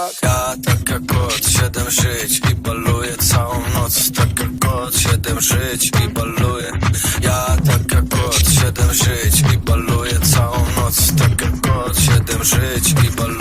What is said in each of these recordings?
Tak. Ja tak jak kot, siedem żyć i baluję całą noc. Tak jak kot, siedem żyć i baluję. Ja tak jak kot, siedem żyć i baluję całą noc. Tak jak kot, siedem żyć i baluję.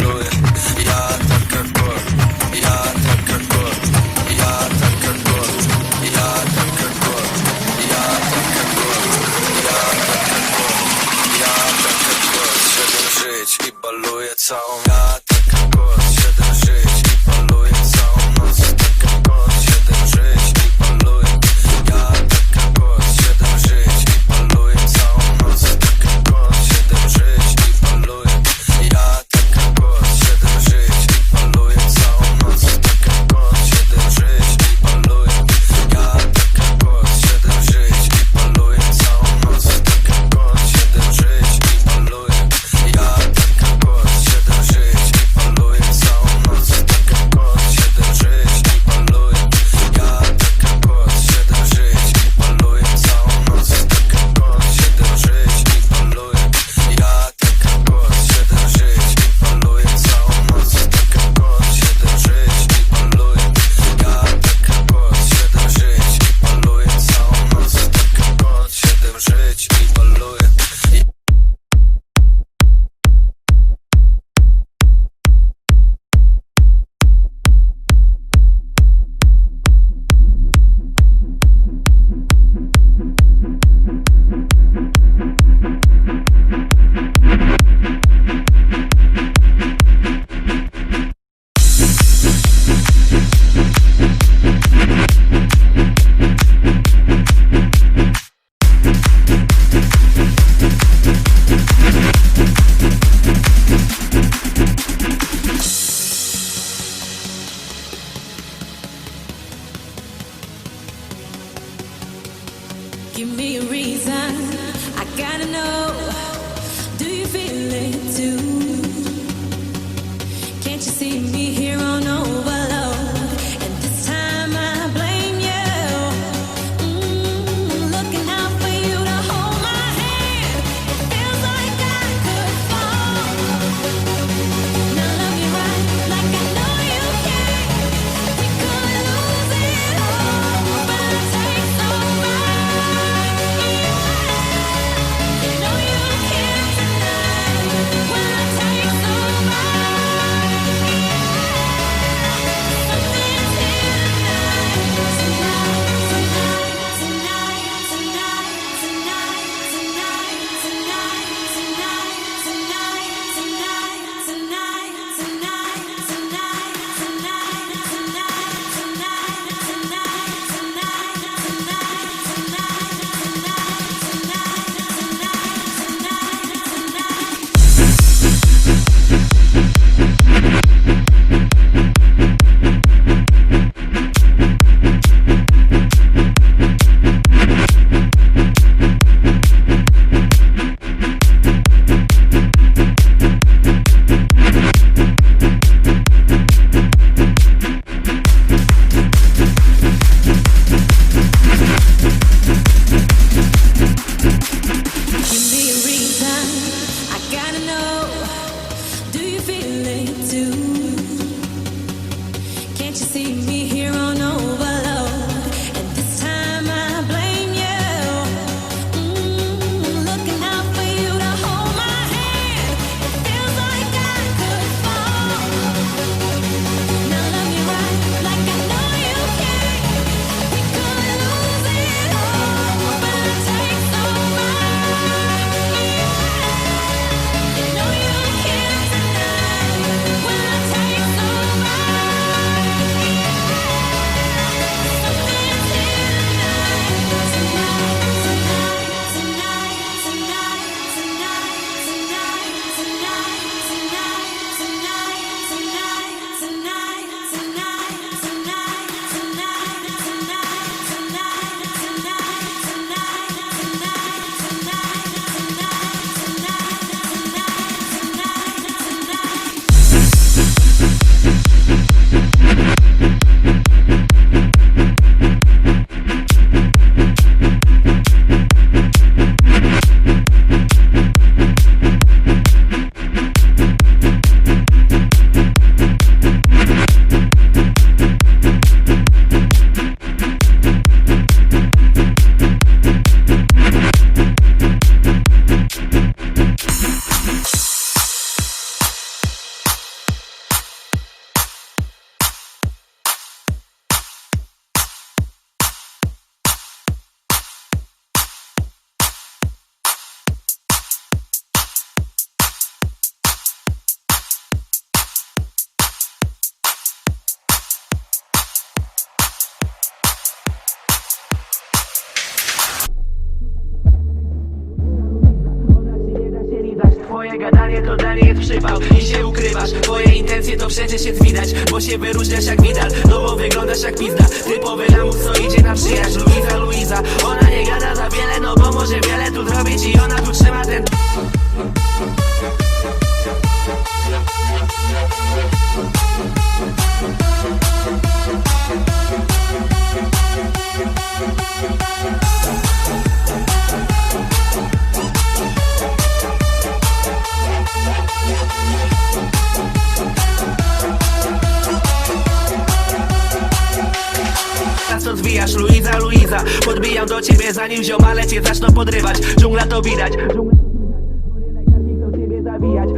Twoje gadanie to dla niej jest przypał. I się ukrywasz. Twoje intencje to przecież jest widać Bo się wyróżniasz jak widal, no bo wyglądasz jak pizda. Typowy lamus co idzie na przyjaźń. Luiza, Luiza. Ona nie gada za wiele, no bo może wiele tu zrobić I ona tu trzyma ten Luiza, Luiza. Podbijam do ciebie zanim ziomale cię zaczną podrywać. Dżungla to widać.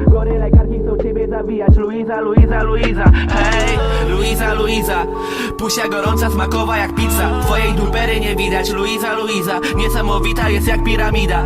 Goryle karki chcą ciebie zabijać. Luiza, Luiza, Luiza. Hej, Luiza, Luiza. Pusia gorąca, smakowa jak pizza. Twojej dupery nie widać. Luiza, Luiza. Niesamowita jest jak piramida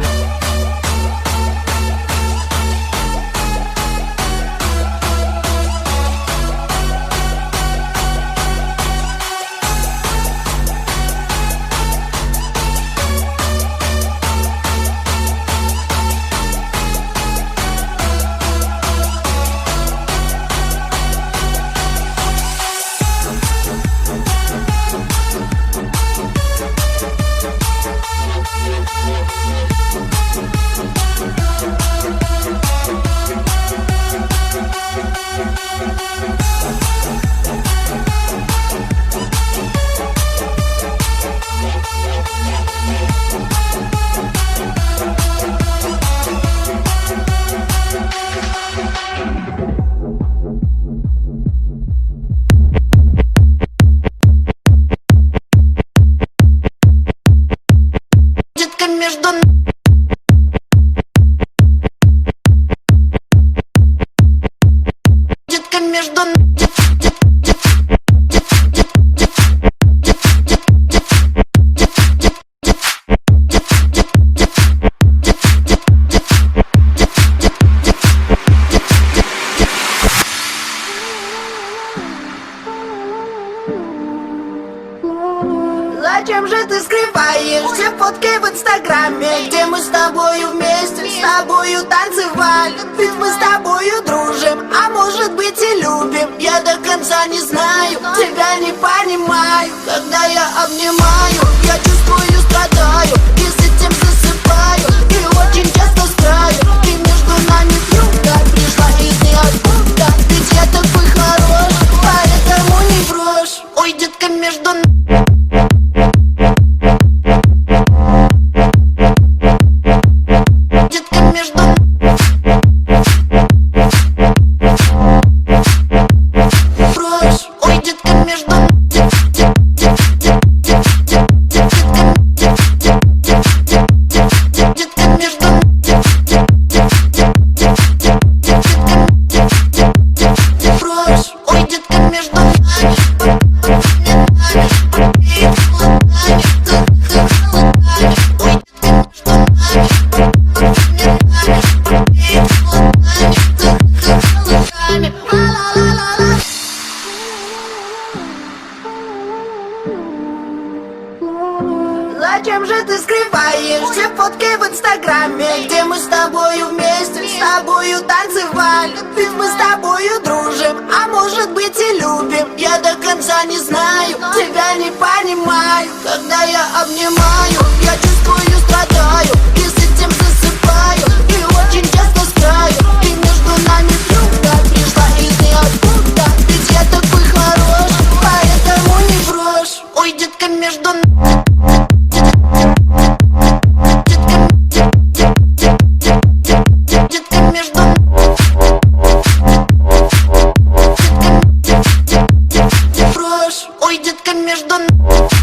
может быть и любим Я до конца не знаю, тебя не понимаю. Когда я обнимаю, я чувствую, страдаю И с этим засыпаю, и очень часто с краю И между нами вдруг пришла из ниоткуда Ведь я такой хороший, поэтому не брошь Ой, детка, между нами между нами.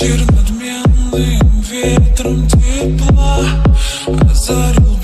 Вечер надменным ветром тепла. Озарил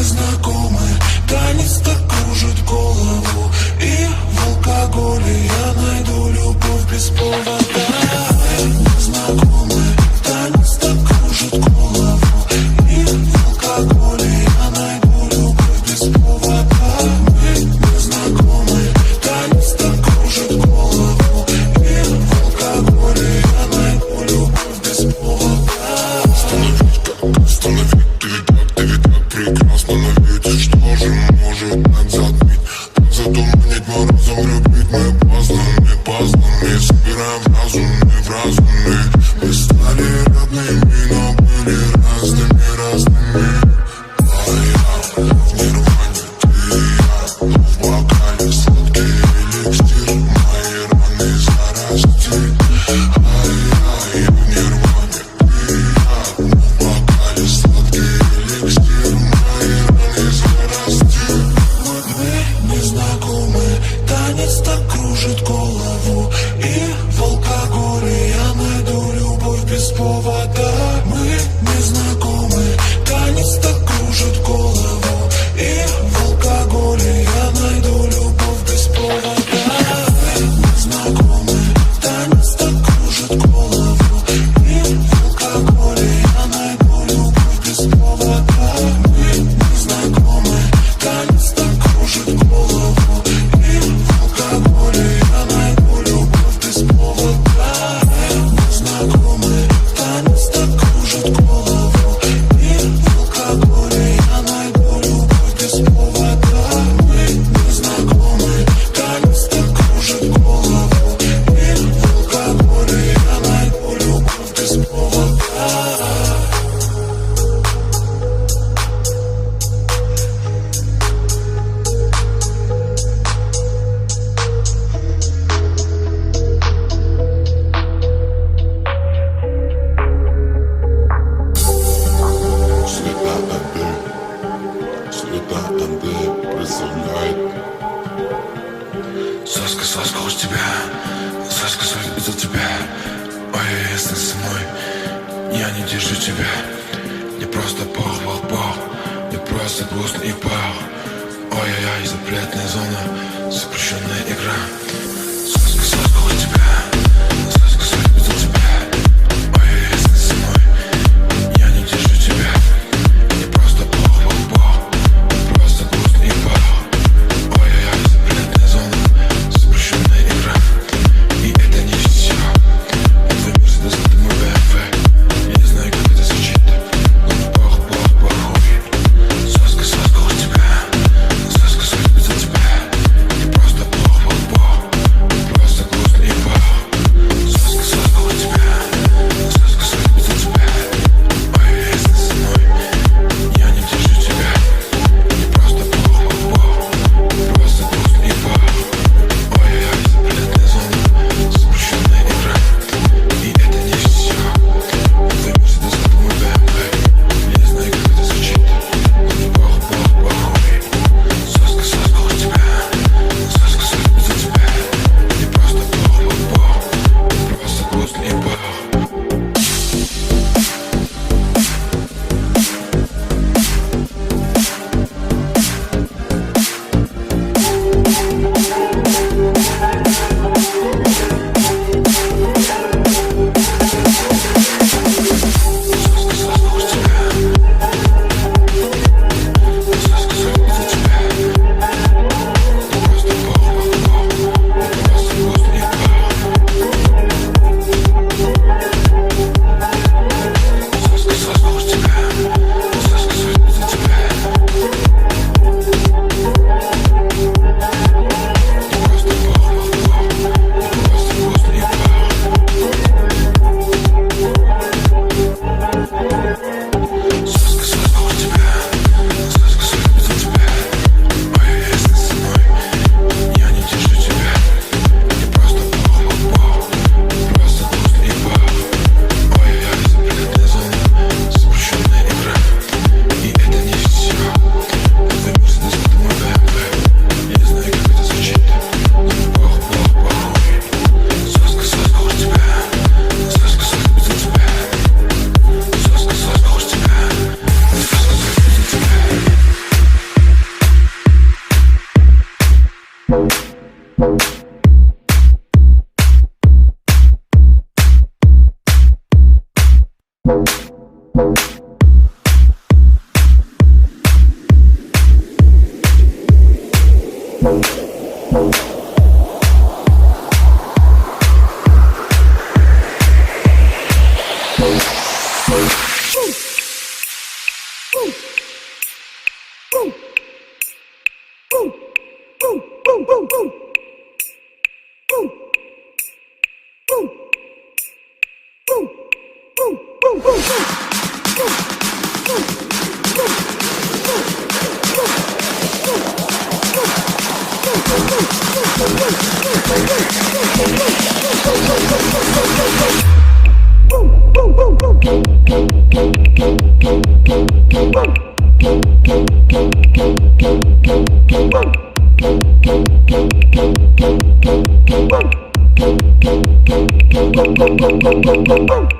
незнакомы Танец так кружит голову. И в алкоголе я найду любовь без повода. наконец-то кружит голову и ненавижу тебя Не просто пох, пох, пох. Не просто грустный пах. Ой-ой-ой, запретная зона Запрещенная игра. boom, boom.